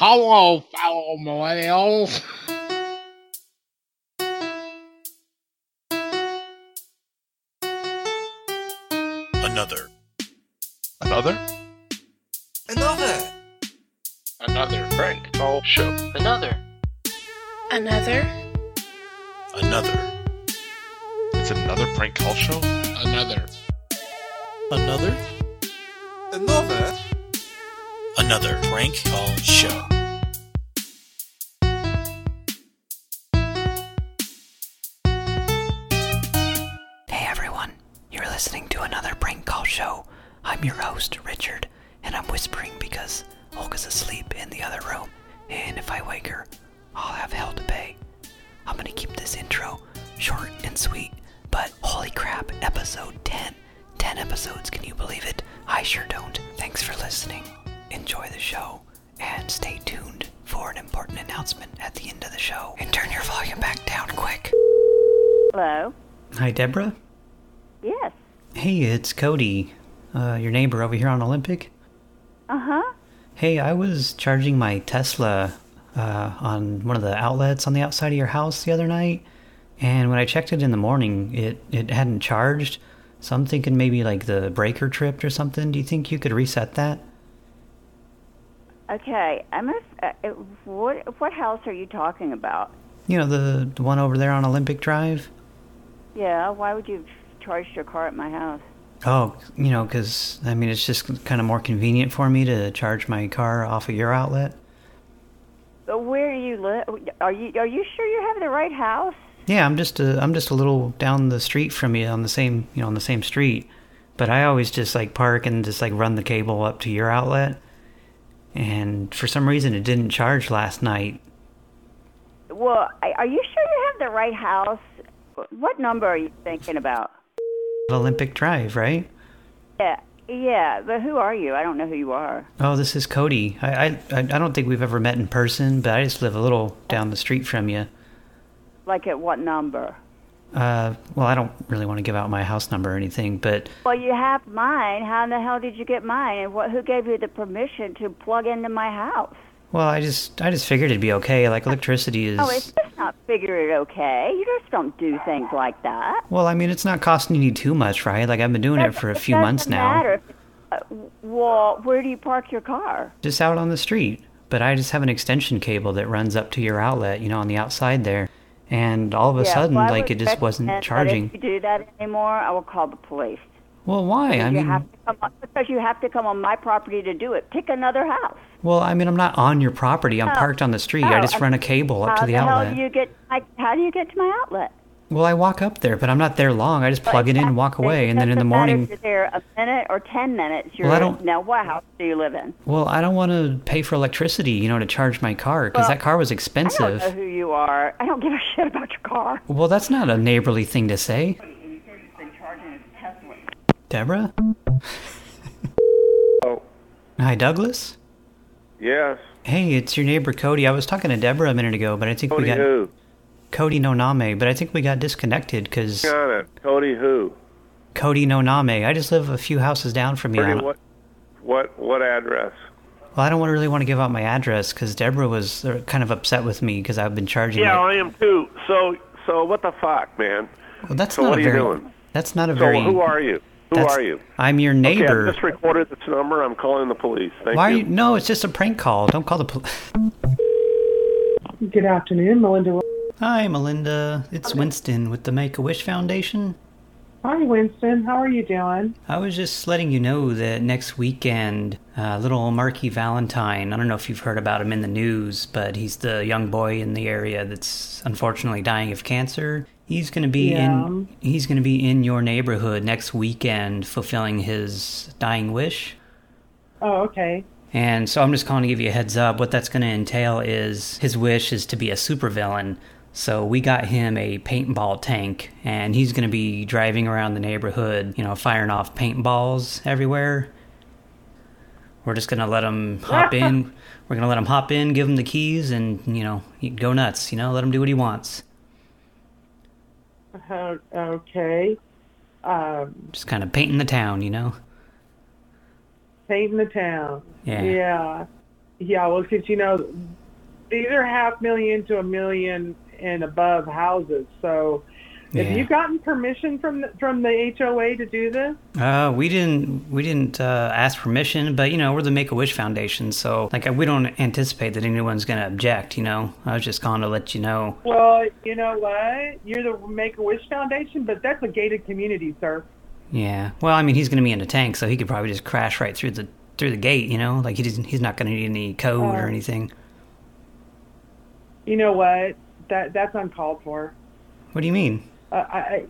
Hello, fellow millennials. Another. Another? Another. Another prank call show. Another. Another? Another. It's another prank call show? Another. Another. Another. Another prank call show. Hey everyone, you're listening to another prank call show. I'm your host, Richard, and I'm whispering because Olga's asleep in the other room, and if I wake her, I'll have hell to pay. I'm gonna keep this intro short and sweet, but holy crap, episode 10. 10 episodes, can you believe it? I sure don't. Thanks for listening. Enjoy the show, and stay tuned for an important announcement at the end of the show. And turn your volume back down quick. Hello? Hi, Deborah. Yes. Hey, it's Cody, uh, your neighbor over here on Olympic. Uh-huh. Hey, I was charging my Tesla uh, on one of the outlets on the outside of your house the other night, and when I checked it in the morning, it, it hadn't charged, so I'm thinking maybe like the breaker tripped or something. Do you think you could reset that? Okay. I'm a, uh, uh, what what house are you talking about? You know, the, the one over there on Olympic Drive? Yeah, why would you charge your car at my house? Oh, you know, because, I mean, it's just kind of more convenient for me to charge my car off of your outlet. But where do you live? Are you are you sure you have the right house? Yeah, I'm just a, I'm just a little down the street from you on the same, you know, on the same street. But I always just like park and just like run the cable up to your outlet. And for some reason it didn't charge last night. Well, are you sure you have the right house? What number are you thinking about? Olympic Drive, right? Yeah, yeah. But who are you? I don't know who you are. Oh, this is Cody. I, I I I don't think we've ever met in person, but I just live a little down the street from you. Like at what number? Uh, well, I don't really want to give out my house number or anything, but Well, you have mine. How in the hell did you get mine? And what? Who gave you the permission to plug into my house? well, I just I just figured it'd be okay. Like electricity is. Oh, it's just not figure it okay. You just don't do things like that. Well, I mean, it's not costing you too much, right? Like I've been doing it for a few doesn't months now. Matter. if- Uh, well, where do you park your car? just out on the street. But I just have an extension cable that runs up to your outlet, you know, on the outside there. And all of a Yeah, sudden, well, like, it just wasn't charging. If you do that anymore, I will call the police. Well, why? I you mean, have to come on, because you have to come on my property to do it. Pick another house. well, I mean, I'm not on your property. I'm Oh. parked on the street. I just I- run a cable up to the, the outlet. do you get? How do you get to my outlet? Well, I walk up there, but I'm not there long. I just plug it in and walk away. And then in the morning, if you're there a minute or ten minutes. You're Well, I don't- now. What house do you live in? well, I don't want to pay for electricity, you know, to charge my car because Well, that car was expensive. I don't expensive. know who you are. I don't give a shit about your car. Well, that's not a neighborly thing to say. Deborah? Oh, Hi, Douglas? yes. Hey, it's your neighbor Cody. I was talking to Deborah a minute ago, but I think Cody we got who? Cody no Name, but I think we got disconnected because Got it. Cody who? Cody no Name. I just live a few houses down from you. Where do I'm- you, what, what, what address? Well, I don't really want to give out my address because Deborah was uh, kind of upset with me because I've been charging. Yeah, my, I am too. So, so what the fuck, man? well, that's so not what a are you very. doing? That's not a So very. who are you? Who that's- are you? I'm your Okay, neighbor. I just recorded this number. I'm calling the police. Thank Why are you. you? No, it's just a prank call. Don't call the police. Good afternoon, Melinda. Hi, Melinda. It's Winston with the Make a Wish Foundation. Hi, Winston. How are you doing? I was just letting you know that next weekend, uh, little Marky Valentine, I don't know if you've heard about him in the news, but he's the young boy in the area that's unfortunately dying of cancer. He's going to be Yeah. in he's going to be in your neighborhood next weekend fulfilling his dying wish. Oh, okay. And so I'm just calling to give you a heads up. What that's going to entail is his wish is to be a supervillain. So we got him a paintball tank, and he's going to be driving around the neighborhood, you know, firing off paintballs everywhere. We're just going to let him hop in. We're going to let him hop in, give him the keys, and, you know, go nuts, you know, let him do what he wants. Uh, okay. Um, Just kind of painting the town, you know? painting the town. Yeah. Yeah. Yeah, well, because you know these are half million to a million and above houses. So, Yeah. have you gotten permission from the, from the HOA to do this? Uh, we didn't we didn't uh, ask permission, but you know we're the Make a Wish Foundation, so like we don't anticipate that anyone's gonna object. You know, I was just calling to let you know. Well, you know what? You're the Make a Wish Foundation, but that's a gated community, sir. Yeah. Well, I mean, he's gonna be in a tank, so he could probably just crash right through the through the gate. You know, like he doesn't, he's not gonna need any code Uh, or anything. You know what? That that's uncalled for. What do you mean? Uh, I, I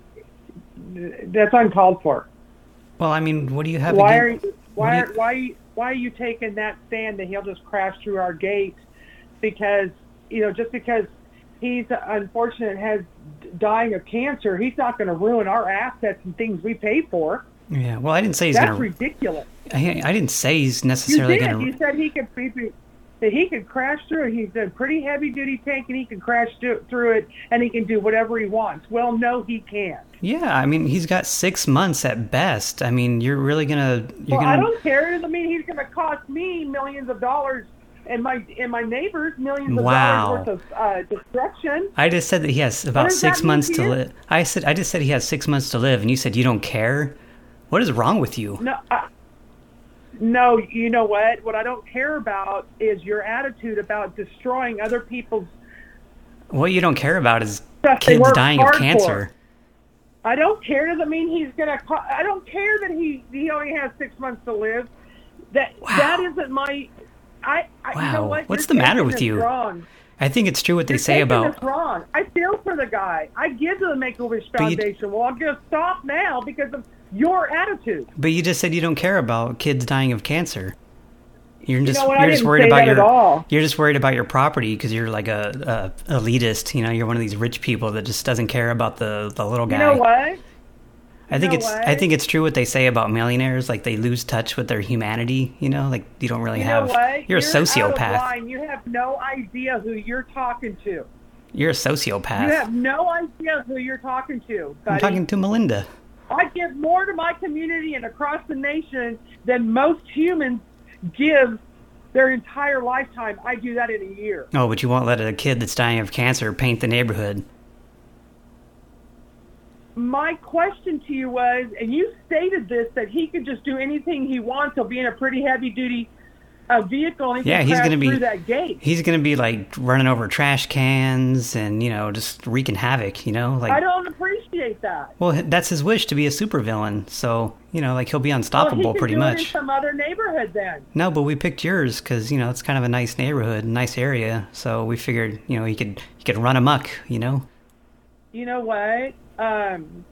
that's uncalled for. Well, I mean, what do you have? why are against- you, why are, you- why why are you taking that stand that he'll just crash through our gate because you know just because he's unfortunate has dying of cancer he's not going to ruin our assets and things we pay for Yeah. Well, I didn't say he's that's gonna. ridiculous I, I didn't say he's necessarily did gonna. you said he could be that he could crash through. He's a pretty heavy duty tank and he can crash through it and he can do whatever he wants. Well, no, he can't. Yeah, I mean, he's got six months at best. I mean, you're really gonna. You're well, gonna. I don't care. I mean, he's going to cost me millions of dollars and my and my neighbors millions of Wow. dollars worth of uh, destruction. I just said that he has about six months to to live. I said I just said he has six months to live, and you said you don't care. What is wrong with you? No, I, no, you know what? What I don't care about is your attitude about destroying other people's. What you don't care about is kids dying of cancer. I don't care. Doesn't mean he's gonna. I don't care that he he only has six months to live. That that isn't my. I, I you know Wow. what? What's You're the matter with you? Wrong. I think it's true what they You're say about. wrong. I feel for the guy. I give to the Make a Wish you- Foundation. Well, I'm to stop now because of your attitude. But you just said you don't care about kids dying of cancer. You're just know what? You're just worried about your all. you're just worried about your property because you're like a, a elitist. You know, you're one of these rich people that just doesn't care about the the little guy. You know what? I think know it's what? I think it's true what they say about millionaires. Like they lose touch with their humanity. You know, like you don't really You have. know what? You're a sociopath. You have no idea who you're talking to. You're a sociopath. You have no idea who you're talking to. I'm talking to Melinda. I give more to my community and across the nation than most humans give their entire lifetime. I do that in a year. Oh, but you won't let a kid that's dying of cancer paint the neighborhood. My question to you was, and you stated this, that he could just do anything he wants. He'll be in a pretty heavy duty uh, vehicle and he Yeah, he's gonna be- through that gate. He's gonna be like running over trash cans and you know just wreaking havoc. You know, like I don't appreciate that. well, that's his wish to be a supervillain. So you know, like he'll be unstoppable well, he pretty much. some other neighborhood then. No, but we picked yours because you know it's kind of a nice neighborhood, nice area. So we figured you know he could he could run amok. You know. you know what? Um,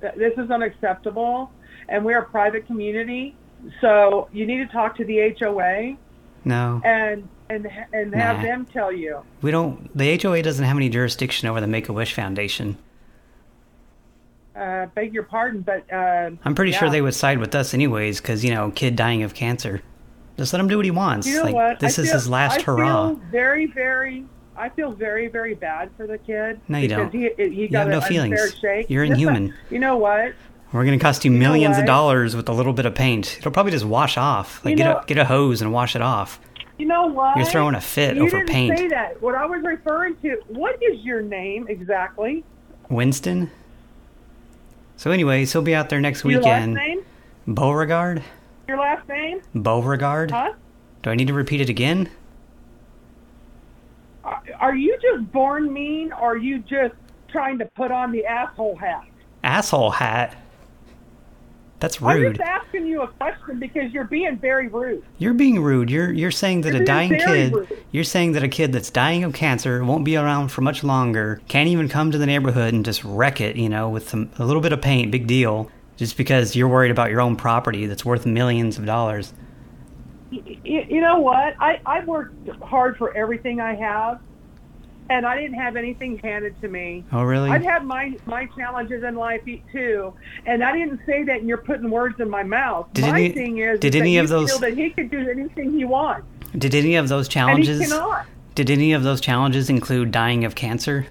th- this is unacceptable, and we're a private community, so you need to talk to the HOA No, and and and have Nah. them tell you. we don't. The HOA doesn't have any jurisdiction over the Make a Wish Foundation. Uh, beg your pardon, but uh, I'm pretty sure they would side with us anyways, because you know, kid dying of cancer. Just let him do what he wants. You know like what? this I is feel- his last I hurrah. Feel very, very. I feel very, very bad for the kid. No, you don't. He, he You got have no feelings. shake. You're inhuman. You know what? We're gonna cost you know millions of dollars with a little bit of paint. It'll probably just wash off. Like You get know- a get a hose and wash it off. You know what? You're throwing a fit you over didn't paint. say that. What I was referring to. What is your name exactly? Winston. So anyways, he'll be out there next Your last weekend. name? Beauregard. Your last name? Beauregard. Huh? Do I need to repeat it again? Are- Are you just born mean, or are you just trying to put on the asshole hat? Asshole hat. That's rude. I'm just asking you a question because you're being very rude. You're being rude. You're you're saying that You're a dying kid. rude. You're saying that a kid that's dying of cancer won't be around for much longer. Can't even come to the neighborhood and just wreck it. You know, with some, a little bit of paint. Big deal. Just because you're worried about your own property that's worth millions of dollars. You, you know what? I, I worked hard for everything I have, and I didn't have anything handed to me. Oh, really? I've had my my challenges in life too, and I didn't say that. And you're putting words in my mouth. Did my any- thing is, did is any that of those- feel that he could do anything he wants, Did any of those and he challenges? cannot. Did any of those challenges include dying of cancer?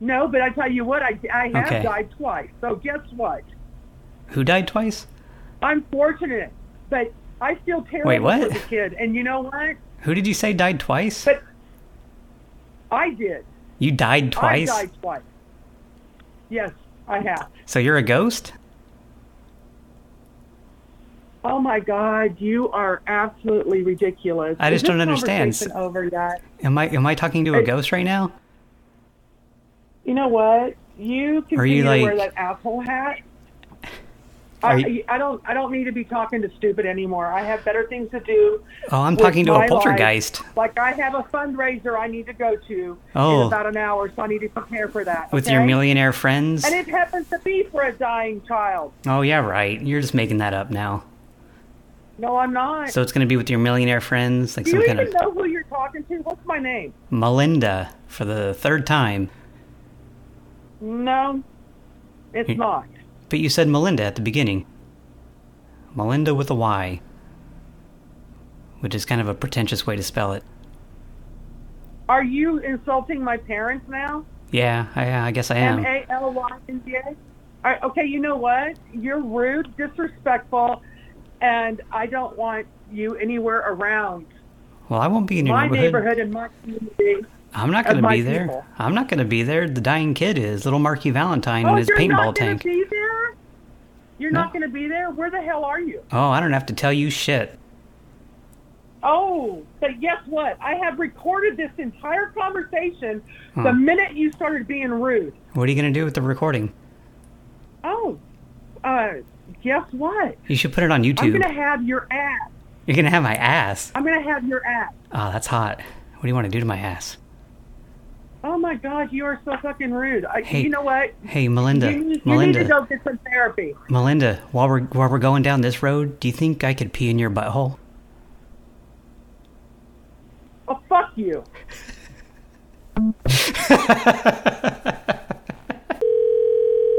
No, but I tell you what, I I have Okay. died twice. So guess what? Who died twice? I'm fortunate, but I feel terrible Wait, what? for the kid. And you know what? Who did you say died twice? But I did. you died twice? I died twice. Yes, I have. So you're a ghost? Oh my God, you are absolutely ridiculous. I just don't understand. Over yet? Am I am I talking to a ghost right now? You know what? You continue Are you, to wear that asshole hat. I, I don't. I don't need to be talking to stupid anymore. I have better things to do. Oh, I'm talking to a poltergeist. life. Like I have a fundraiser I need to go to Oh. in about an hour, so I need to prepare for that. With okay? your millionaire friends? And it happens to be for a dying child. Oh yeah, right. You're just making that up now. No, I'm not. So it's gonna be with your millionaire friends, like do some you kind even of know who you're talking to? What's my name? Melinda for the third time. No, it's You- not. But you said Melinda at the beginning. Melinda with a Y. Which is kind of a pretentious way to spell it. Are you insulting my parents now? Yeah, I, uh, I guess I am. A L Y N D A. All right, okay, you know what? You're rude, disrespectful, and I don't want you anywhere around Well, I won't be in your my neighborhood. neighborhood and my community. I'm not going to be there. people. I'm not going to be there. The dying kid is little Marky Valentine oh, in his you're paintball not tank. be there? You're No. not going to be there? Where the hell are you? Oh, I don't have to tell you shit. Oh, but guess what? I have recorded this entire conversation Huh. the minute you started being rude. What are you going to do with the recording? Oh, uh, guess what? You should put it on YouTube. I'm going to have your ass. You're going to have my ass. I'm going to have your ass. Oh, that's hot. What do you want to do to my ass? Oh my God, you are so fucking rude. I, Hey, you know what? Hey, Melinda. You, you Melinda. need to go get some therapy. Melinda, while we're while we're going down this road, do you think I could pee in your butthole? Oh, fuck you.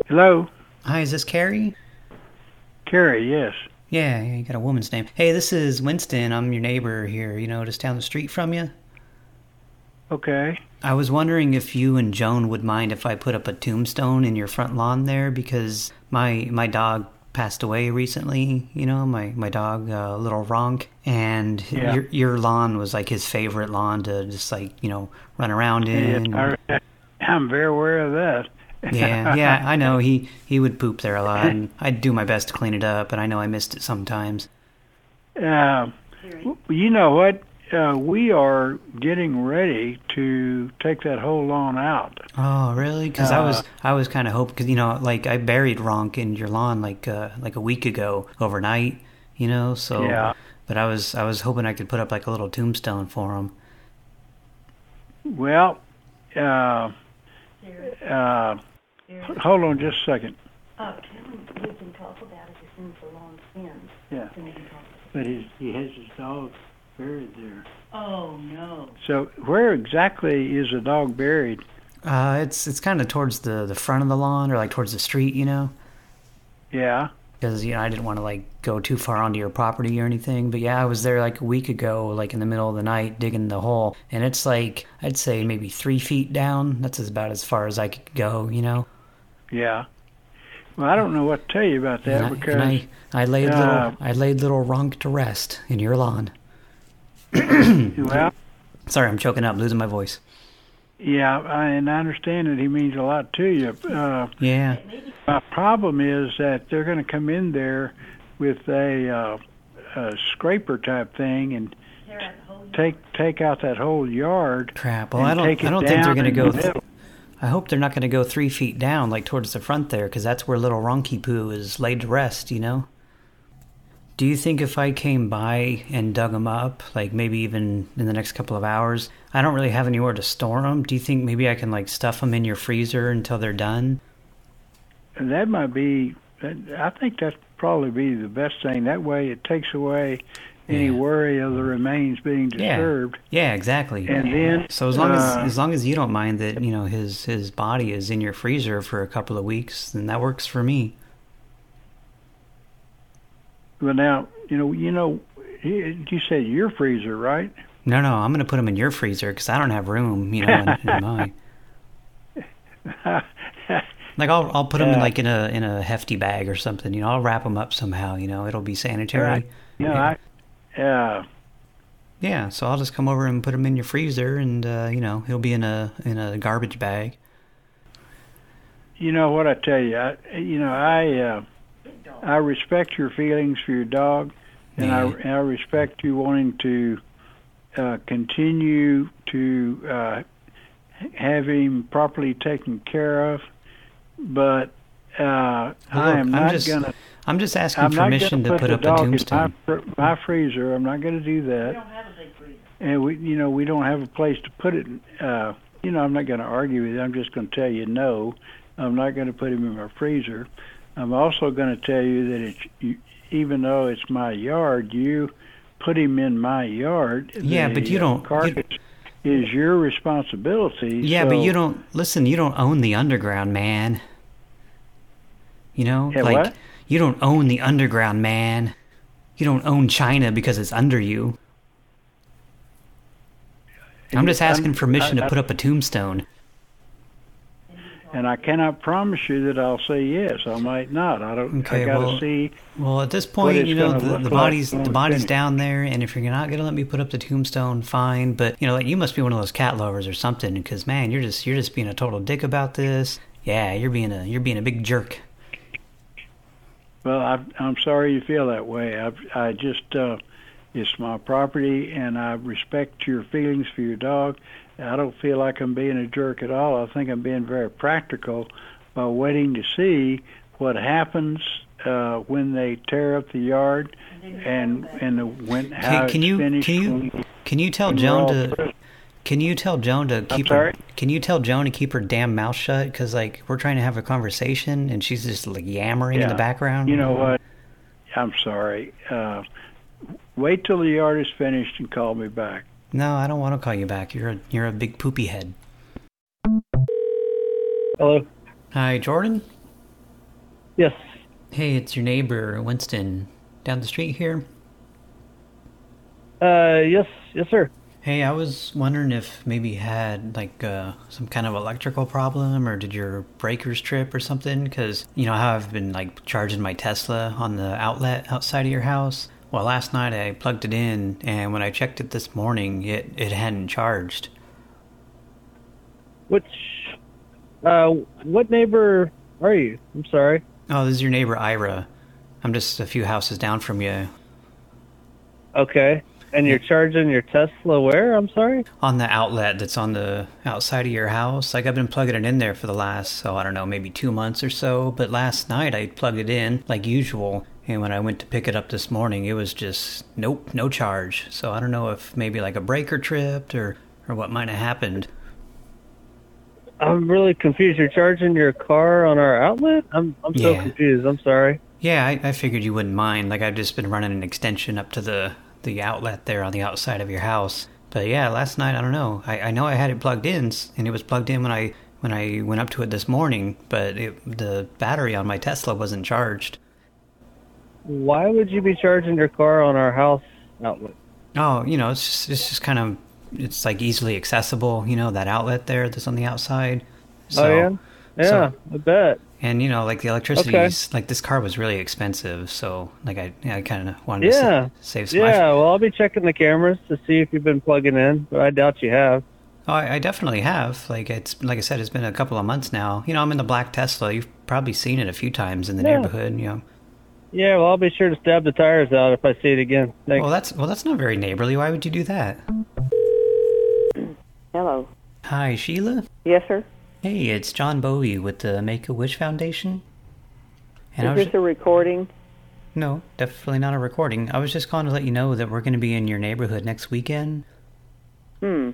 Hello, Hi, is this Carrie? Carrie. Yes. Yeah, yeah, you got a woman's name. Hey, this is Winston. I'm your neighbor here, you know, just down the street from you. Okay. I was wondering if you and Joan would mind if I put up a tombstone in your front lawn there because my my dog passed away recently, you know, my my dog uh, little Ronk and Yeah. your your lawn was like his favorite lawn to just like, you know, run around in. Yes, I, I'm very aware of that. yeah, yeah, I know he he would poop there a lot and I'd do my best to clean it up, but I know I missed it sometimes. Uh, you know what? Uh, we are getting ready to take that whole lawn out. Oh, really? Because I was Uh, I was kind of hoping because you know like I buried Ronk in your lawn like uh, like a week ago overnight, you know. So Yeah. But I was I was hoping I could put up like a little tombstone for him. Well, uh, uh, hold on just a second. Oh, tell him we can talk about it as soon as the lawn ends. Yeah. Then we can talk. But his, he has his dog buried there. Oh no. So where exactly is the dog buried? Uh, it's it's kind of towards the the front of the lawn or like towards the street, you know. Yeah. Because you know I didn't want to like go too far onto your property or anything. But yeah, I was there like a week ago, like in the middle of the night, digging the hole, and it's like I'd say maybe three feet down. That's about as far as I could go, you know. Yeah. Well, I don't know what to tell you about that and I, because and I, I laid uh, little I laid little Ronk to rest in your lawn. Well, Sorry, I'm choking up, losing my voice. yeah, I, and I understand that he means a lot to you. Uh, Yeah. my problem is that they're going to come in there with a, uh, a scraper type thing and take take out that whole yard. Crap. Well, I don't I don't think they're going to go. Th- I hope they're not going to go three feet down, like towards the front there, because that's where little Ronky Poo is laid to rest. You know. Do you think if I came by and dug them up, like maybe even in the next couple of hours, I don't really have anywhere to store them. Do you think maybe I can like stuff them in your freezer until they're done? That might be. I think that's probably be the best thing. That way, it takes away any worry of the remains being disturbed. Yeah, exactly. And then, so as long as uh, as long as you don't mind that you know his his body is in your freezer for a couple of weeks, then that works for me. But now, you know, you know, you said your freezer, right? No, no, I'm gonna put them in your freezer because I don't have room, you know, in, in mine. Like I'll I'll put them in like in a in a hefty bag or something. You know, I'll wrap them up somehow. You know, it'll be sanitary. Right. You know, I uh, Yeah, so I'll just come over and put them in your freezer, and uh, you know he'll be in a in a garbage bag. you know what I tell you. I, you know, I uh, I respect your feelings for your dog, and I, and I respect you wanting to uh, continue to uh, have him properly taken care of. But uh, I am I'm not just- gonna. I'm just asking I'm permission gonna to put up a dog in tombstone. My, my freezer. I'm not going to do that. We don't have a big freezer. And we, you know, we don't have a place to put it. Uh, you know, I'm not going to argue with you. I'm just going to tell you no. I'm not going to put him in my freezer. I'm also going to tell you that it's you, even though it's my yard, you put him in my yard. Yeah, but you don't- you- is your responsibility. Yeah, but you don't listen. You don't own the underground, man. You know, like what? you don't own the underground, man. You don't own China because it's under you. I'm just asking permission to put up a tombstone. And I cannot promise you that I'll say yes. I might not. I don't. Okay, I got to well, see. Well, at this point, you know the, the body's the body's down there, and if you're not gonna let me put up the tombstone, fine. But you know, like you must be one of those cat lovers or something, because man, you're just you're just being a total dick about this. Yeah, you're being a you're being a big jerk. Well, I, I'm sorry you feel that way. I, I just, uh, it's my property, and I respect your feelings for your dog. I don't feel like I'm being a jerk at all. I think I'm being very practical by waiting to see what happens uh, when they tear up the yard and and the, when how Can, can it's you finished. can you can you tell Joan to can you tell Joan to keep her can you tell Joan to keep her damn mouth shut? Because like we're trying to have a conversation, and she's just like yammering in the background. You know what? I'm sorry. Uh, wait till the yard is finished and call me back. No, I don't want to call you back. You're a you're a big poopy head. Hello. Hi, Jordan. Yes. Hey, it's your neighbor Winston down the street here. Uh, yes, yes, sir. Hey, I was wondering if maybe you had like uh, some kind of electrical problem, or did your breakers trip or something? Because you know how I've been like charging my Tesla on the outlet outside of your house. Well, last night I plugged it in, and when I checked it this morning, it it hadn't charged. Which, uh, what neighbor are you? I'm sorry. Oh, this is your neighbor Ira. I'm just a few houses down from you. Okay. And you're charging your Tesla where? I'm sorry? on the outlet that's on the outside of your house. Like I've been plugging it in there for the last, so I don't know, maybe two months or so. But last night I plugged it in like usual, and when I went to pick it up this morning, it was just nope, no charge. So I don't know if maybe like a breaker tripped or or what might have happened. I'm really confused. You're charging your car on our outlet? I'm I'm so confused. I'm sorry. Yeah, I, I figured you wouldn't mind. Like I've just been running an extension up to the the outlet there on the outside of your house. But yeah, last night I don't know. I, I know I had it plugged in, and it was plugged in when I when I went up to it this morning. But it, the battery on my Tesla wasn't charged. Why would you be charging your car on our house outlet? Oh, you know, it's just it's just kind of it's like easily accessible. You know that outlet there that's on the outside. oh yeah, yeah, so- I bet. And you know, like the electricity, Okay. like this car was really expensive, so like I, I kind of wanted to Yeah, save some. Yeah. Well, I'll be checking the cameras to see if you've been plugging in, but I doubt you have. Oh, I, I definitely have. Like it's like I said, it's been a couple of months now. You know, I'm in the black Tesla. You've probably seen it a few times in the Yeah. neighborhood. You know. Yeah, well, I'll be sure to stab the tires out if I see it again. Thanks. Well, that's well, that's not very neighborly. Why would you do that? Hello. Hi, Sheila. Yes, sir. Hey, it's John Bowie with the Make a Wish Foundation. And I Is was this a recording? no, definitely not a recording. I was just calling to let you know that we're going to be in your neighborhood next weekend. Hmm.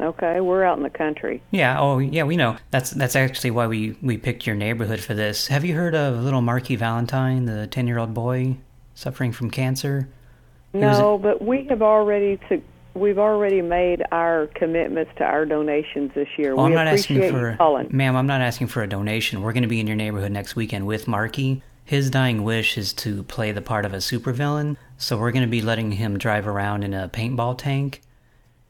Okay, we're out in the country. Yeah. Oh, yeah. We know. That's that's actually why we we picked your neighborhood for this. Have you heard of little Marky Valentine, the ten year old boy suffering from cancer? No, but we have already to, we've already made our commitments to our donations this year. Oh, we I'm not asking for, calling. ma'am. I'm not asking for a donation. We're going to be in your neighborhood next weekend with Marky. His dying wish is to play the part of a supervillain, so we're going to be letting him drive around in a paintball tank,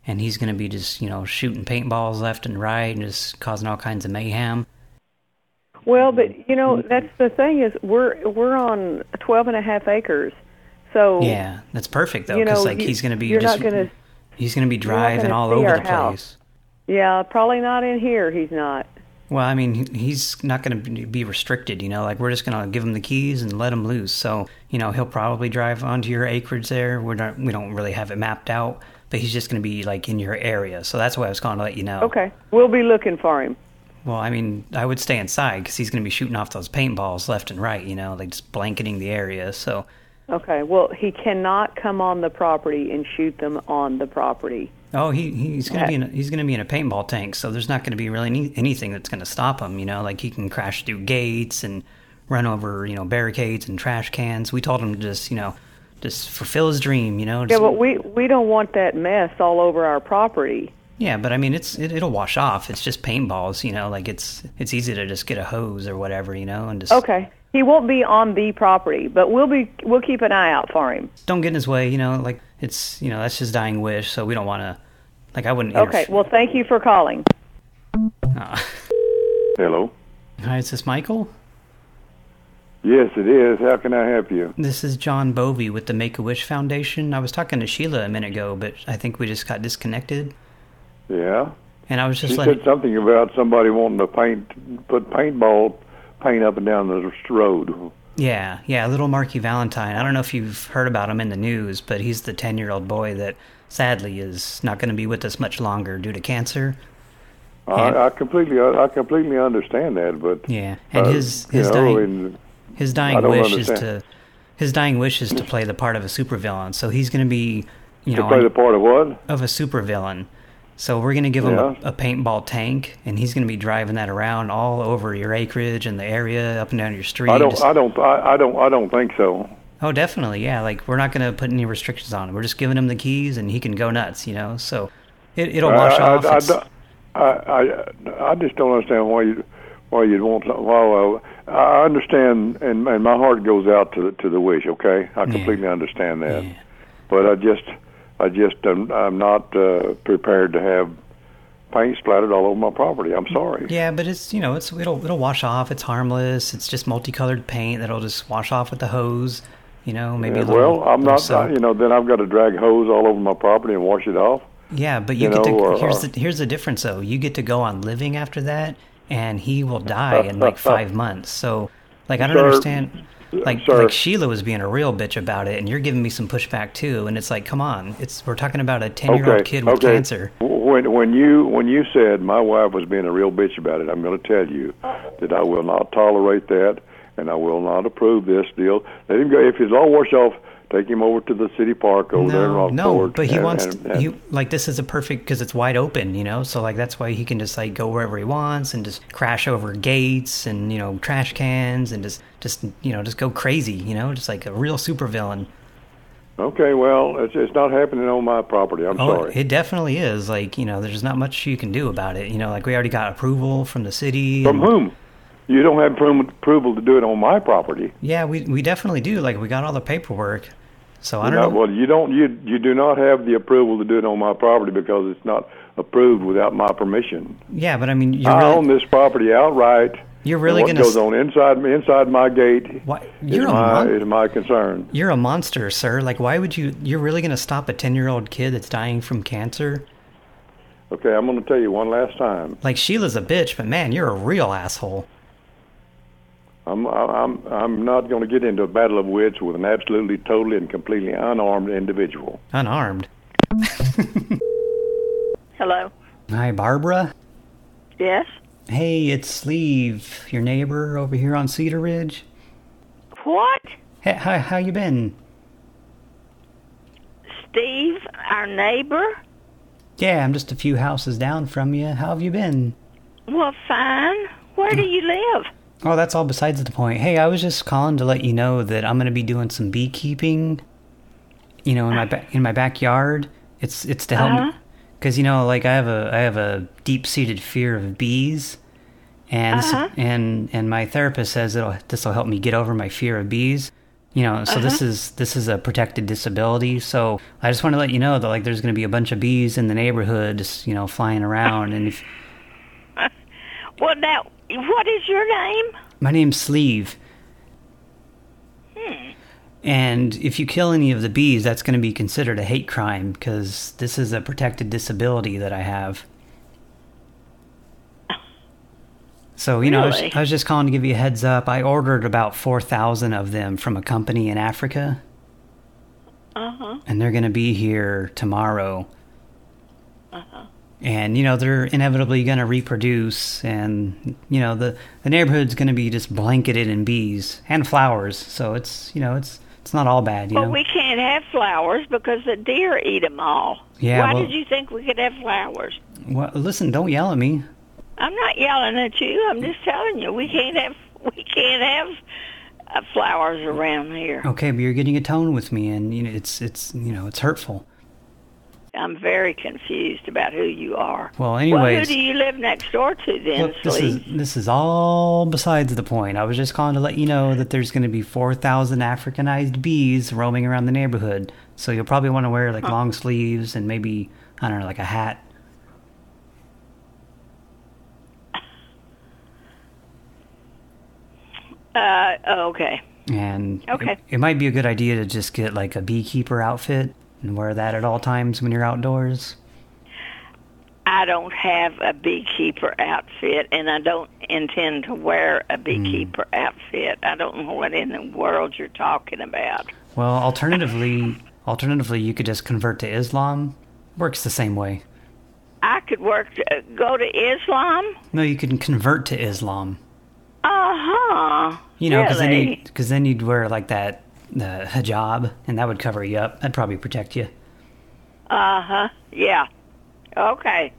and he's going to be just you know shooting paintballs left and right and just causing all kinds of mayhem. Well, but you know that's the thing is we're we're on twelve and a half acres, So Yeah, that's perfect though, you because know, like you- he's gonna be you're just gonna he's gonna be driving all over the place. Yeah, probably not in here. He's not. Well, I mean, he's not going to be restricted, you know, like we're just going to give him the keys and let him loose. So, you know, he'll probably drive onto your acreage there. We're not, we don't really have it mapped out, but he's just going to be like in your area. So that's why I was calling to let you know. Okay, we'll be looking for him. Well, I mean, I would stay inside because he's going to be shooting off those paintballs left and right, you know, like just blanketing the area. So, Okay, well, he cannot come on the property and shoot them on the property. oh, he he's going to be in a, he's going to be in a paintball tank. So there's not going to be really any, anything that's going to stop him, you know, like he can crash through gates and run over, you know, barricades and trash cans. We told him to just, you know, just fulfill his dream, you know. Yeah, but we we don't want that mess all over our property. Yeah, but I mean, it's it, it'll wash off. It's just paintballs, you know. Like it's it's easy to just get a hose or whatever, you know, and just Okay, he won't be on the property, but we'll be we'll keep an eye out for him. don't get in his way, you know. Like it's you know that's his dying wish, so we don't want to. Like I wouldn't. Okay, well, thank you for calling. Ah. Hello. Hi, is this Michael? Yes, it is. How can I help you? This is John Bovey with the Make a Wish Foundation. I was talking to Sheila a minute ago, but I think we just got disconnected. Yeah. And I was just She letting. said something about somebody wanting to paint, put paintball paint up and down the road. Yeah, yeah, little Marky Valentine. I don't know if you've heard about him in the news, but he's the 10 year old boy that sadly is not going to be with us much longer due to cancer. I, I completely, I completely understand that, but Yeah, and uh, his his know, dying and his dying wish is to his dying wish is to play the part of a supervillain. So he's going to be, you to know, play the part of what? of a supervillain. So we're going to give him a, a paintball tank, and he's going to be driving that around all over your acreage and the area, up and down your street. I don't, just- I don't, I, I don't, I don't think so. Oh, definitely, yeah. Like we're not going to put any restrictions on him. We're just giving him the keys, and he can go nuts, you know. So it, it'll wash I, off. I, I, I, I, I just don't understand why you, why you'd want. to- Why uh, I understand, and and my heart goes out to the, to the wish. Okay, I completely understand that, but I just, I just, am, I'm not uh, prepared to have paint splattered all over my property. I'm sorry. Yeah, but it's you know it's it'll it'll wash off. It's harmless. It's just multicolored paint that'll just wash off with the hose. You know, maybe Yeah, a little. well, I'm not. you know, then I've got to drag hose all over my property and wash it off. Yeah, but you, you get know, to. or- here's or- the here's the difference though. You get to go on living after that, and he will die in like five months. So, like, I don't Sir, understand. Like, sir. like Sheila was being a real bitch about it, and you're giving me some pushback too. And it's like, come on, it's we're talking about a ten year old kid with okay. cancer. When when you when you said my wife was being a real bitch about it, I'm going to tell you that I will not tolerate that, and I will not approve this deal. Let him go. If it's all washed off, take him over to the city park over there in No, Rockport. no, but he and- wants and- and- he like this is a perfect because it's wide open, you know. So like that's why he can just like go wherever he wants and just crash over gates and you know trash cans and just just you know just go crazy, you know, just like a real supervillain. Okay, well, it's it's not happening on my property. I'm oh, sorry. it definitely is. Like you know, there's not much you can do about it. You know, like we already got approval from the city. From whom? You don't have approval to do it on my property. Yeah, we we definitely do. Like we got all the paperwork. So I You don't know, know. Well, you don't. You you do not have the approval to do it on my property because it's not approved without my permission. Yeah, but I mean, you're I really own this property outright. You're really gonna goes on inside inside my gate What? is You're a my mon- is my concern. You're a monster, sir. Like, why would you? You're really going to stop a ten-year-old kid that's dying from cancer? Okay, I'm going to tell you one last time. Like Sheila's a bitch, but man, you're a real asshole. I'm I'm I'm not going to get into a battle of wits with an absolutely, totally, and completely unarmed individual. Unarmed. Hello. Hi, Barbara. Yes. Hey, it's Sleeve, your neighbor over here on Cedar Ridge. What? Hey, hi, how you been? Steve, our neighbor? Yeah, I'm just a few houses down from you. How have you been? Well, fine. Where do you live? Oh, that's all besides the point. Hey, I was just calling to let you know that I'm going to be doing some beekeeping. You know, in my ba- in my backyard. It's it's to help Uh-huh. because you know, like I have a I have a deep seated fear of bees, and Uh-huh. and and my therapist says it'll this will help me get over my fear of bees. You know, so this Uh-huh. is this is a protected disability. So I just want to let you know that like there's going to be a bunch of bees in the neighborhood, just you know, flying around. And if Well, now, what is your name? my name's Sleeve. Hmm. And if you kill any of the bees, that's going to be considered a hate crime because this is a protected disability that I have. So, you know, I was, I was just calling to give you a heads up. I ordered about 4,000 of them from a company in Africa, Uh-huh. and they're going to be here tomorrow. Uh-huh. And, you know, they're inevitably going to reproduce, and, you know, the, the neighborhood's going to be just blanketed in bees and flowers. So it's, you know, it's it's not all bad, you Well, know. we can't have flowers because the deer eat them all. Yeah, Why well- did you think we could have flowers? Well, listen, don't yell at me. I'm not yelling at you. I'm just telling you we can't have we can't have uh, flowers around here. Okay, but you're getting a tone with me, and you know it's it's you know it's hurtful. I'm very confused about who you are. Well, well, anyways, who do you live next door to then, look, this is this is all besides the point. I was just calling to let you know that there's going to be four thousand Africanized bees roaming around the neighborhood. So you'll probably want to wear like long sleeves and maybe I don't know, like a hat. Uh, okay. And Okay. it, it might be a good idea to just get like a beekeeper outfit and wear that at all times when you're outdoors. I don't have a beekeeper outfit, and I don't intend to wear a beekeeper outfit. I don't know what in the world you're talking about. Well, alternatively, alternatively, you could just convert to Islam. Works the same way. I could work to, uh, go to Islam. No, you can convert to Islam. Uh huh. You know, because then, really? you, cause then you'd wear like that uh, hijab, and that would cover you up. That'd probably protect you. Uh huh. Yeah. Okay.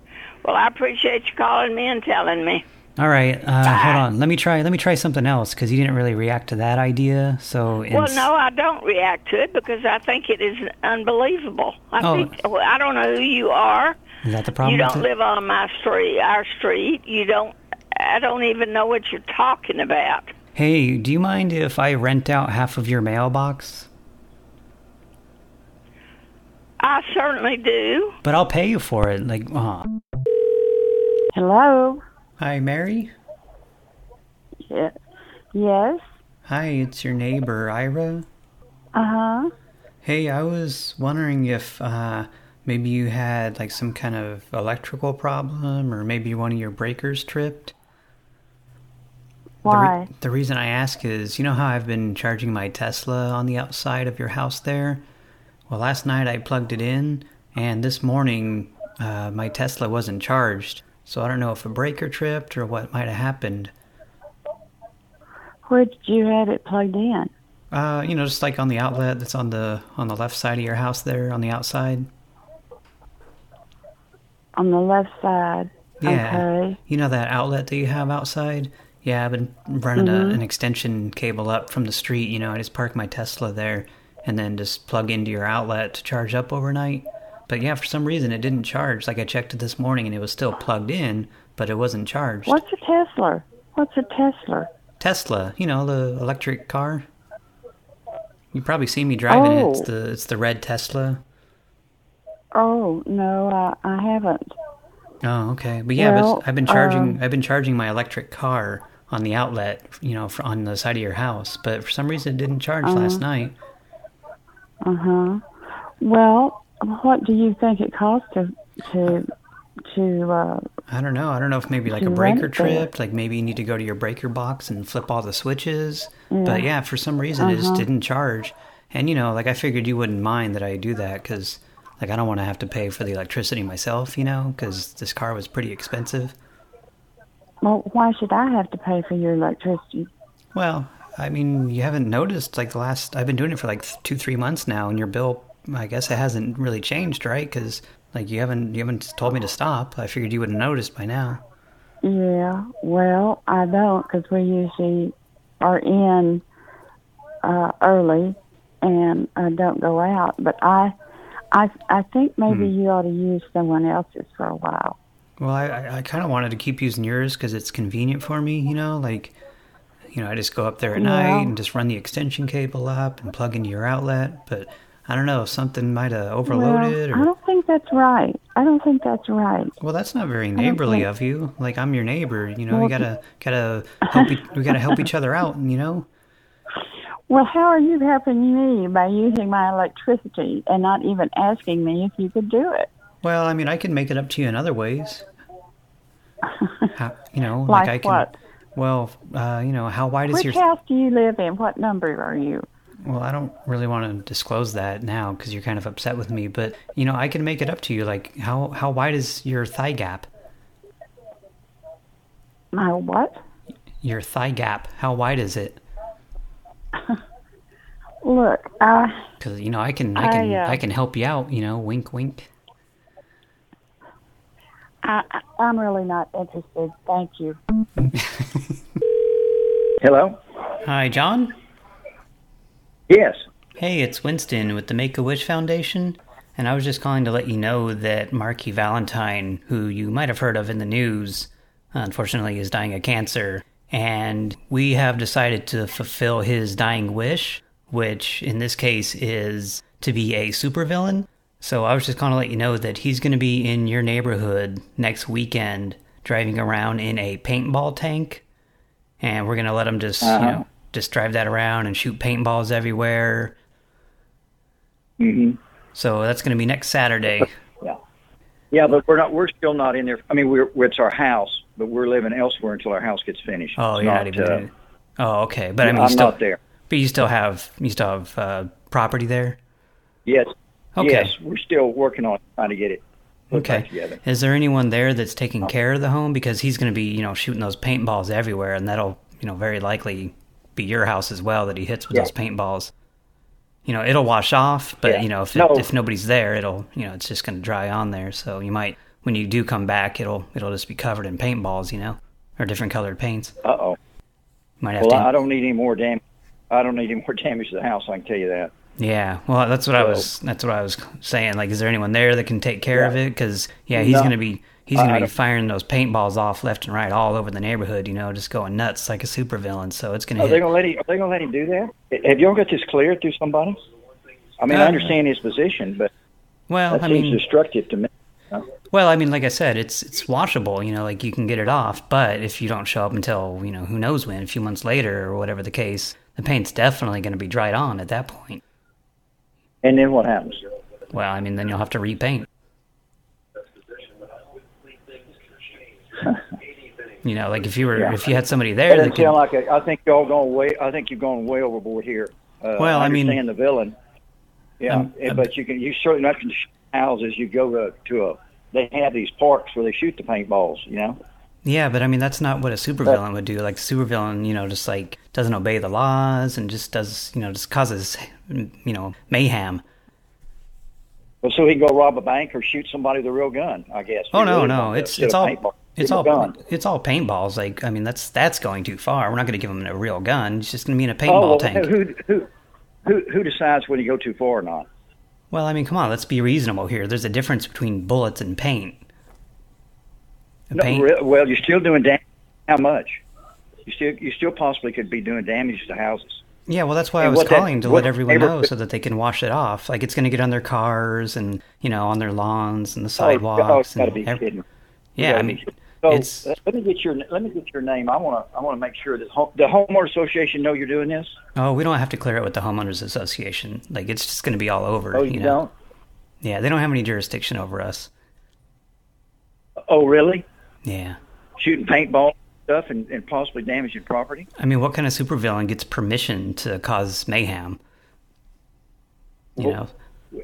Well, I appreciate you calling me and telling me. All right, uh, hold on. Let me try. Let me try something else because you didn't really react to that idea. So, Well, no, I don't react to it because I think it is unbelievable. I Oh. think well, I don't know who you are. is that the problem? you don't live on my street, our street. You don't. I don't even know what you're talking about. Hey, do you mind if I rent out half of your mailbox? I certainly do. But I'll pay you for it. Like, uh, Hello. hi, Mary. Yeah. Yes. Hi, it's your neighbor, Ira. Uh huh. Hey, I was wondering if uh, maybe you had like some kind of electrical problem, or maybe one of your breakers tripped. The, re- Why? the reason I ask is, you know how I've been charging my Tesla on the outside of your house there? Well, last night I plugged it in, and this morning uh, my Tesla wasn't charged. So I don't know if a breaker tripped or what might have happened. Where did you have it plugged in? Uh, you know, just like on the outlet that's on the on the left side of your house there, on the outside. On the left side. Yeah. Okay. You know that outlet that you have outside? Yeah, I've been running a, Mhm. an extension cable up from the street. You know, I just park my Tesla there and then just plug into your outlet to charge up overnight. But yeah, for some reason it didn't charge. Like I checked it this morning and it was still plugged in, but it wasn't charged. What's a Tesla? What's a Tesla? Tesla, you know, the electric car. You probably see me driving it. It's Oh. the it's the red Tesla. Oh no, I, I haven't. Oh, okay. But yeah, Well, but I've been charging um, I've been charging my electric car on the outlet, you know, for, on the side of your house, but for some reason it didn't charge Uh-huh. last night. Uh huh. Well, what do you think it cost to to to? Uh, I don't know. I don't know if maybe like a breaker tripped, like maybe you need to go to your breaker box and flip all the switches. Yeah. But yeah, for some reason it just Uh-huh. didn't charge. And you know, like I figured you wouldn't mind that I do that cuz like I don't want to have to pay for the electricity myself, you know, cuz this car was pretty expensive. Well, why should I have to pay for your electricity? Well, I mean, you haven't noticed like the last. I've been doing it for like two, three months now, and your bill, I guess, it hasn't really changed, right? Because like you haven't, you haven't told me to stop. I figured you would have noticed by now. Yeah. Well, I don't because we usually are in uh, early and uh, don't go out. But I, I, I think maybe Hmm. you ought to use someone else's for a while. Well, I, I, I kind of wanted to keep using yours because it's convenient for me, you know. Like, you know, I just go up there at Yeah. night and just run the extension cable up and plug into your outlet. But I don't know, if something might have overloaded well, I don't think that's right. I don't think that's right. Well, that's not very neighborly think- of you. Like I'm your neighbor, you know. Well, you gotta gotta help. E- we gotta help each other out, you know. Well, how are you helping me by using my electricity and not even asking me if you could do it? Well, I mean, I can make it up to you in other ways. how, you know, Like I can. what? Well, uh, you know, how wide is Which your? house do you live in? What number are you? Well, I don't really want to disclose that now because you're kind of upset with me. But you know, I can make it up to you. Like, how how wide is your thigh gap? My what? Your thigh gap. How wide is it? Look, uh, Because you know, I can I can I, uh, I can help you out. You know, wink, wink. I, I- I'm really not interested. Thank you. Hello? Hi, John. Yes. Hey, it's Winston with the Make a Wish Foundation, and I was just calling to let you know that Marky Valentine, who you might have heard of in the news, unfortunately is dying of cancer, and we have decided to fulfill his dying wish, which in this case is to be a supervillain. So I was just calling to let you know that he's going to be in your neighborhood next weekend, driving around in a paintball tank, and we're going to let him just, Uh-huh. you know, just drive that around and shoot paintballs everywhere. hmm So that's going to be next Saturday. Yeah. Yeah, but we're not. We're still not in there. I mean, we're it's our house, but we're living elsewhere until our house gets finished. Oh, It's you're not, even. uh, in- oh, okay. But I mean, I'm you still, not there. But you still have you still have uh, property there. Yes. Okay. Yes, we're still working on trying to get it Okay. together. Is there anyone there that's taking care of the home because he's going to be you know shooting those paintballs everywhere, and that'll you know very likely be your house as well that he hits with Yeah. those paintballs. You know, it'll wash off, but Yeah. you know if No. it, if nobody's there, it'll you know it's just going to dry on there. So you might when you do come back, it'll it'll just be covered in paintballs, you know, or different colored paints. Uh oh. Might have Well, to I don't need any more damage. I don't need any more damage to the house. I can tell you that. Yeah, well, that's what I was. That's what I was saying. Like, is there anyone there that can take care of it? Because yeah, he's No. gonna be he's gonna be firing those paintballs off left and right all over the neighborhood. You know, just going nuts like a supervillain. So it's gonna Are hit. they gonna let him? Are they gonna let him do that? Have y'all got this cleared through somebody? I mean, Uh, I understand his position, but well, that I seems mean, destructive to me. well, I mean, like I said, it's it's washable. You know, like you can get it off. But if you don't show up until you know who knows when, a few months later or whatever the case, the paint's definitely gonna be dried on at that point. And then what happens? Well, I mean, then you'll have to repaint. You know, like if you were Yeah. if you had somebody there that could like a, I think y'all going way. I think you've gone way overboard here. Uh, Well, I mean- the villain. Yeah, Um, eh, um, but you can. You certainly not can houses. You go to to a. They have these parks where they shoot the paintballs. You know. Yeah, but I mean that's not what a supervillain would do. Like supervillain, you know, just like doesn't obey the laws and just does, you know, just causes, you know, mayhem. Well, so he can go rob a bank or shoot somebody with a real gun. I guess. Oh no, really no, it's it's all paintball. it's all gun. it's all paintballs. Like I mean that's that's going too far. We're not going to give him a real gun. It's just going to be in a paintball oh, well, tank. Who who who who decides when you go too far or not? Well, I mean, come on, let's be reasonable here. There's a difference between bullets and paint. No, paint re- well, you're still doing damage. How much? You still you still possibly could be doing damage to houses. Yeah, well, that's why I was what that- calling to let everyone neighbor- know so that they can wash it off. Like it's going to get on their cars and you know on their lawns and the Oh, sidewalks. oh, gotta and be ev- kidding. Yeah, I mean. So it's uh, let me get your let me get your name. I want to I want to make sure that home, the homeowner association know you're doing this. oh, we don't have to clear it with the homeowners association. Like it's just going to be all over. Oh, you you know? don't? Yeah, they don't have any jurisdiction over us. Oh, really? Yeah. Shooting paintball stuff and, and possibly damaging property. I mean, what kind of supervillain gets permission to cause mayhem? You Well, know?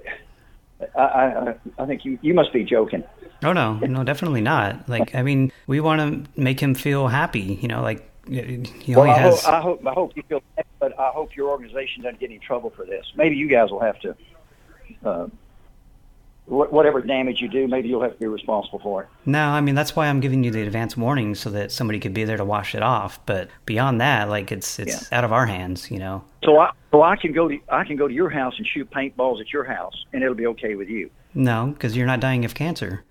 I I I- think you you must be joking. Oh no, no, definitely not. Like, I mean, we want to make him feel happy. You know, like he well, only I, has. hope, I hope I hope you feel, but I hope your organization doesn't get in trouble for this. Maybe you guys will have to. Uh, whatever damage you do, maybe you'll have to be responsible for it. No, I mean that's why I'm giving you the advance warning so that somebody could be there to wash it off. But beyond that, like it's it's out of our hands, you know. So I so I can go to I can go to your house and shoot paintballs at your house, and it'll be okay with you. No, because you're not dying of cancer.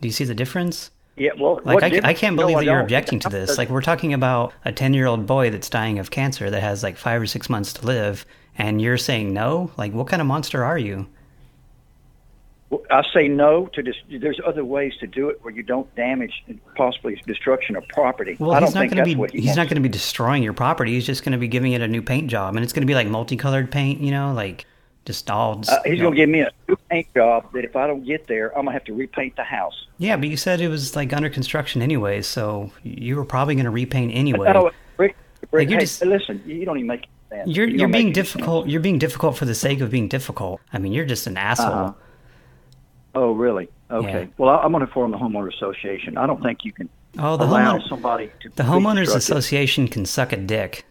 Do you see the difference? Yeah, well, Like I, I can't believe I that you're objecting to this. Like we're talking about a ten year old boy that's dying of cancer that has like five or six months to live, and you're saying no. Like what kind of monster are you? I say no to this. There's other ways to do it where you don't damage possibly destruction of property. Well, I don't he's not going to be he he's not going to be destroying your property. He's just going to be giving it a new paint job, and it's going to be like multicolored paint. You know, like just all. Uh, he's you know- going to give me a new paint job that if I don't get there, I'm going to have to repaint the house. Yeah, but you said it was like under construction anyway, so you were probably going to repaint anyway. No, Rick, Rick Like, hey, just- listen, you don't even make sense. You're You you're being make any difficult. You're being difficult for the sake of being difficult. I mean, you're just an asshole. Uh-huh. Oh, really? Okay. Yeah. Well, I- I'm going to form the homeowner association. I don't think you can Oh, the allow homeowner- somebody to. The homeowners association can suck a dick.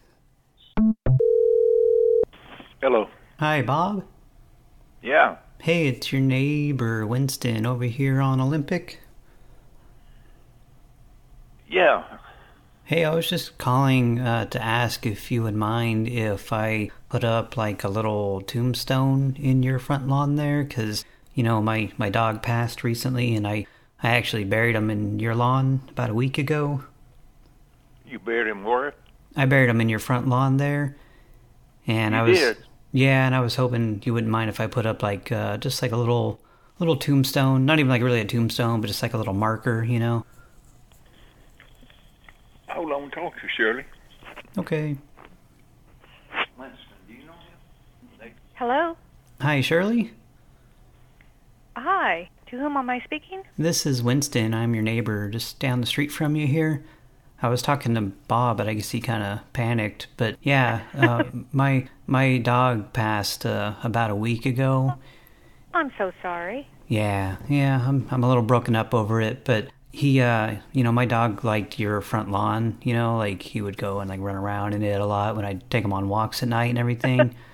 Hello. Hi, Bob. Yeah. Hey, it's your neighbor Winston over here on Olympic. Yeah. Hey, I was just calling uh, to ask if you would mind if I put up like a little tombstone in your front lawn there, because you know my my dog passed recently, and I I actually buried him in your lawn about a week ago. You buried him where? I buried him in your front lawn there, and You I was did? yeah, and I was hoping you wouldn't mind if I put up like uh, just like a little little tombstone, not even like really a tombstone, but just like a little marker, you know. Hold on, talk to Shirley. Okay. Hello? Hi, Shirley. To whom am I speaking? This is Winston. I'm your neighbor, just down the street from you here. I was talking to Bob, but I guess he kind of panicked. But yeah, uh, my my dog passed uh, about a week ago. I'm so sorry. Yeah, yeah, I'm I'm a little broken up over it, but he, uh, you know, my dog liked your front lawn. You know, like he would go and like run around in it a lot when I would take him on walks at night and everything.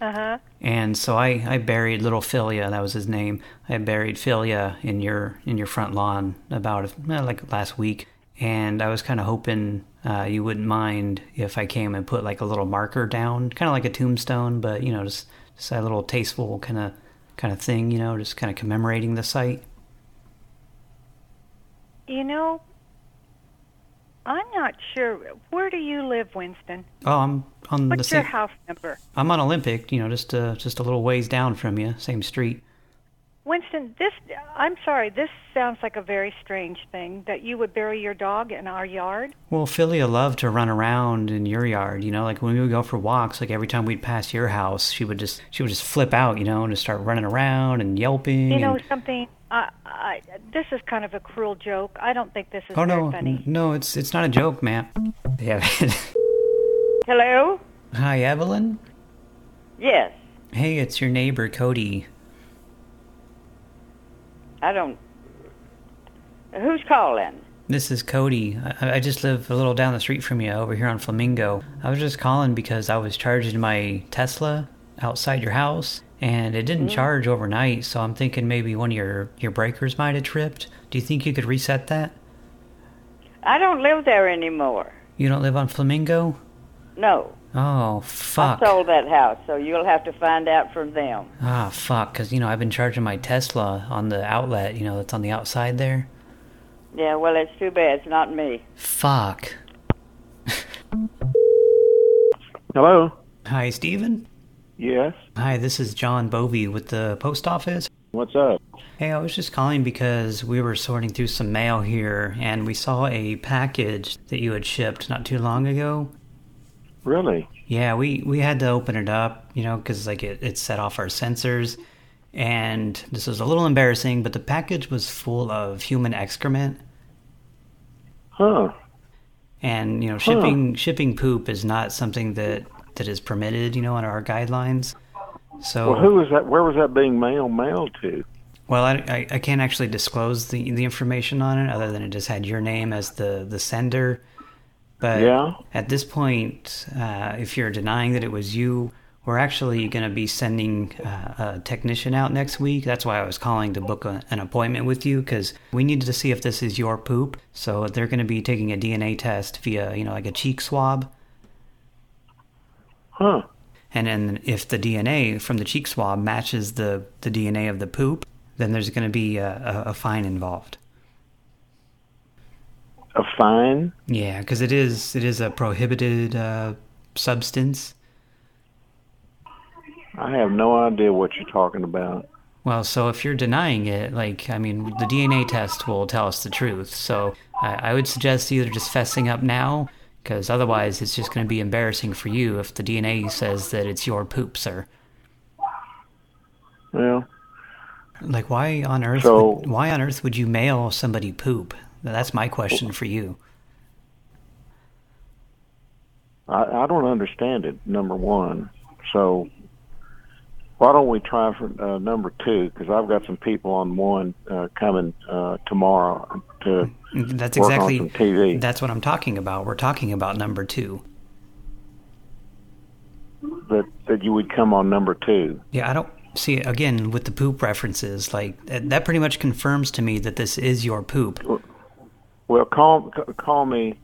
Uh huh. And so I, I buried little Philia, that was his name. I buried Philia in your in your front lawn about like last week, and I was kind of hoping uh, you wouldn't mind if I came and put like a little marker down, kind of like a tombstone, but you know, just just a little tasteful kind of kind of thing, you know, just kind of commemorating the site. You know, I'm not sure. Where do you live, Winston? Oh, I'm on the What's your house number? I'm on Olympic, you know, just uh, just a little ways down from you, same street. Winston, this, I'm sorry, this sounds like a very strange thing that you would bury your dog in our yard. Well, Philia loved to run around in your yard, you know, like when we would go for walks, like every time we'd pass your house, she would just she would just flip out, you know, and just start running around and yelping. You know and, something? I, I, this is kind of a cruel joke. I don't think this is oh very no, funny. no, it's it's not a joke, man. Yeah. Hello? Hi, Evelyn. Yes. Hey, it's your neighbor Cody. I don't. Who's calling? This is Cody. I, I just live a little down the street from you over here on Flamingo. I was just calling because I was charging my Tesla outside your house and it didn't Mm. charge overnight, so I'm thinking maybe one of your, your breakers might have tripped. Do you think you could reset that? I don't live there anymore. You don't live on Flamingo? No. Oh, fuck. I sold that house, so you'll have to find out from them. Ah, fuck, because, you know, I've been charging my Tesla on the outlet, you know, that's on the outside there. Yeah, well, it's too bad. It's not me. Fuck. Hello? Hi, Steven? Yes? Hi, this is John Bovey with the post office. What's up? Hey, I was just calling because we were sorting through some mail here and we saw a package that you had shipped not too long ago. Really? Yeah, we, we had to open it up, you know, because like it, it set off our sensors. And this was a little embarrassing, but the package was full of human excrement. Huh. And, you know, shipping shipping poop is not something that, that is permitted, you know, under our guidelines. So Well, who was that? Where was that being mailed mailed to? Well, I, I, I can't actually disclose the the information on it, other than it just had your name as the the sender. But Yeah. at this point, uh, if you're denying that it was you, we're actually going to be sending uh, a technician out next week. That's why I was calling to book a, an appointment with you because we needed to see if this is your poop. So they're going to be taking a DNA test via, you know, like a cheek swab. Huh. And then if the DNA from the cheek swab matches the, the DNA of the poop, then there's going to be a, a, a fine involved. A fine? Yeah, because it is it is a prohibited uh, substance. I have no idea what you're talking about. Well, so if you're denying it, like, I mean, the DNA test will tell us the truth. So I, I would suggest either just fessing up now, because otherwise it's just going to be embarrassing for you if the DNA says that it's your poop, sir. Well, Like, why on earth? So- would, why on earth would you mail somebody poop? That's my question for you. I, I don't understand it. Number one, so why don't we try for uh, number two? Because I've got some people on one uh, coming uh, tomorrow to That's work exactly on some TV. that's what I'm talking about. We're talking about number two. that that you would come on number two. Yeah, I don't see again with the poop references. Like that, that pretty much confirms to me that this is your poop. Well, call call me.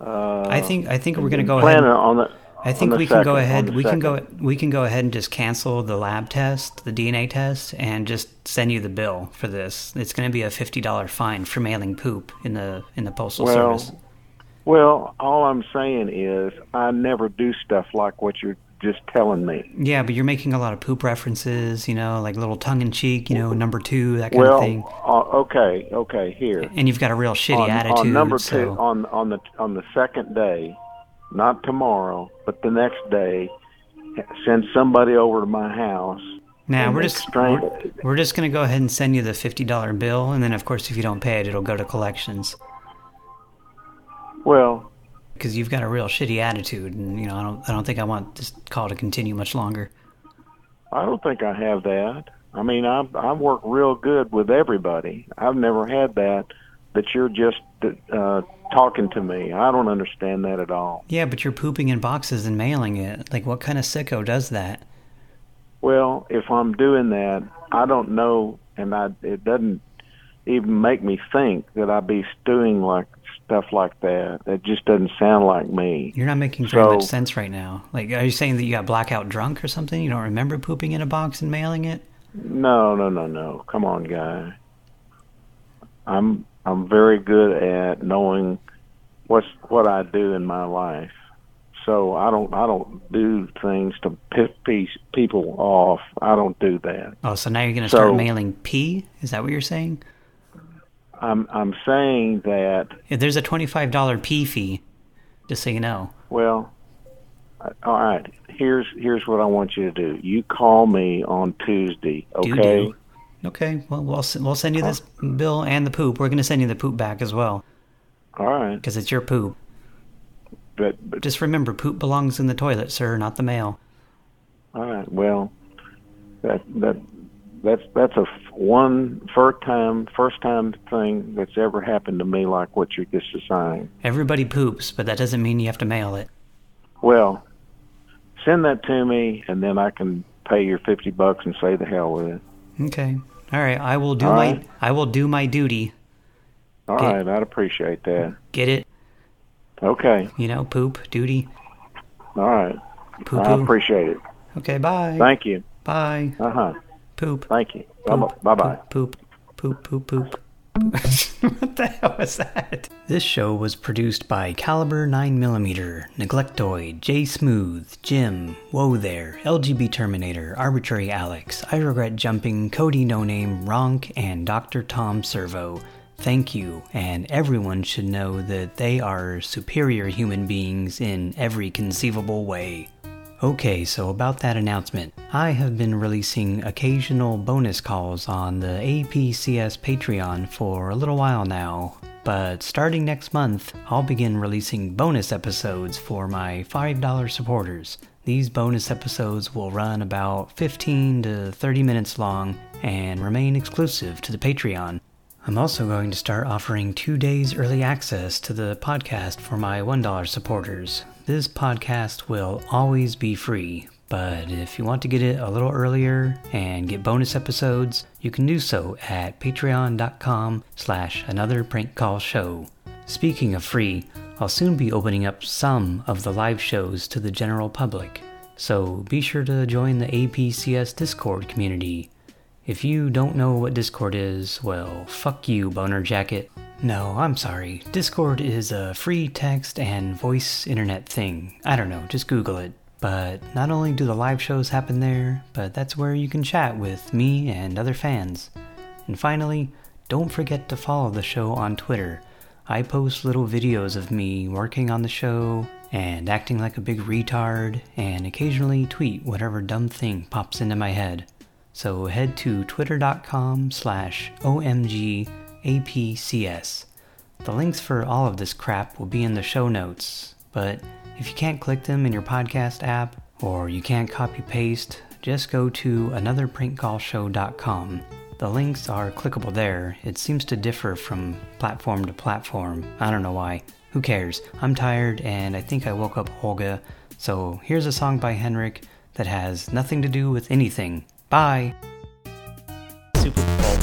Uh, I think I think we're going to go plan ahead. on the. I think we can go ahead. We can go. We can go ahead and just cancel the lab test, the DNA test, and just send you the bill for this. It's going to be a fifty dollar fine for mailing poop in the in the postal Well, service. well, all I'm saying is I never do stuff like what you're just telling me. Yeah, but you're making a lot of poop references. You know, like little tongue in cheek. You know, number two, that kind well, of thing. uh, okay, okay, here. And you've got a real shitty on, attitude. on number so- two on on the on the second day, not tomorrow, but the next day, send somebody over to my house. Now we're just we're, we're just gonna go ahead and send you the fifty dollar bill, and then of course if you don't pay it, it'll go to collections. Well, because you've got a real shitty attitude, and you know I don't I don't think I want this call to continue much longer. I don't think I have that. I mean, I I work real good with everybody. I've never had that. That you're just uh, talking to me. I don't understand that at all. Yeah, but you're pooping in boxes and mailing it. Like, what kind of sicko does that? Well, if I'm doing that, I don't know, and I it doesn't even make me think that I'd be doing like stuff like that. It just doesn't sound like me. You're not making very So- much sense right now. Like, are you saying that you got blackout drunk or something? You don't remember pooping in a box and mailing it? No, no, no, no. Come on, guy. I'm I'm very good at knowing what's what I do in my life. So I don't I don't do things to piss people off. I don't do that. Oh, so now you're gonna So- start mailing P? Is that what you're saying? I'm I'm saying that Yeah, there's a twenty-five dollar P fee, just so you know. well all right. Here's here's what I want you to do. You call me on Tuesday, Do okay? do. Okay, well we'll we'll send you this bill and the poop. We're gonna send you the poop back as well. All right. Because it's your poop. But, but just remember, poop belongs in the toilet, sir, not the mail. All right. Well, that that that's that's a f- one first time first time thing that's ever happened to me like what you just assigned. Everybody poops, but that doesn't mean you have to mail it. Well, send that to me, and then I can pay your fifty bucks and say the hell with it. Okay. All right. I will do All my right. I will do my duty. All Okay. right, I'd appreciate that. Get it? Okay. You know, poop duty. All right. Poo I appreciate it. Okay. Bye. Thank you. Bye. Uh huh. Poop. Thank you. Bye bye. Poop. Poop. Poop. Poop. what the hell was that? This show was produced by Caliber 9mm, Neglectoid, J Smooth, Jim, Whoa There, LGB Terminator, Arbitrary Alex, I Regret Jumping, Cody No Name, Ronk, and Dr. Tom Servo. Thank you, and everyone should know that they are superior human beings in every conceivable way. Okay, so about that announcement. I have been releasing occasional bonus calls on the APCS Patreon for a little while now, but starting next month, I'll begin releasing bonus episodes for my $5 supporters. These bonus episodes will run about 15 to 30 minutes long and remain exclusive to the Patreon. I'm also going to start offering two days early access to the podcast for my $1 supporters. This podcast will always be free, but if you want to get it a little earlier and get bonus episodes, you can do so at patreon.com slash another prank call show. Speaking of free, I'll soon be opening up some of the live shows to the general public, so be sure to join the APCS Discord community. If you don't know what Discord is, well, fuck you, Boner Jacket. No, I'm sorry. Discord is a free text and voice internet thing. I don't know, just Google it. But not only do the live shows happen there, but that's where you can chat with me and other fans. And finally, don't forget to follow the show on Twitter. I post little videos of me working on the show and acting like a big retard, and occasionally tweet whatever dumb thing pops into my head. So head to twitter.com slash OMGAPCS. The links for all of this crap will be in the show notes, but if you can't click them in your podcast app or you can't copy paste, just go to anotherprankcallshow.com. The links are clickable there. It seems to differ from platform to platform. I don't know why. Who cares? I'm tired and I think I woke up Olga. So here's a song by Henrik that has nothing to do with anything. Bye. Super Bowl,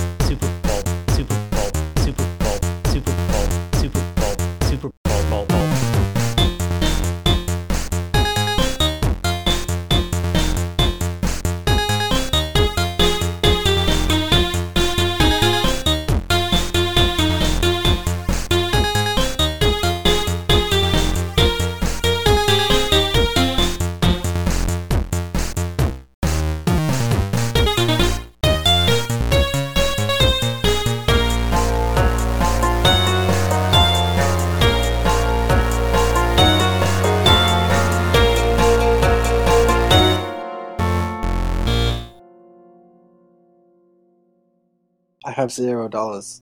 have zero dollars.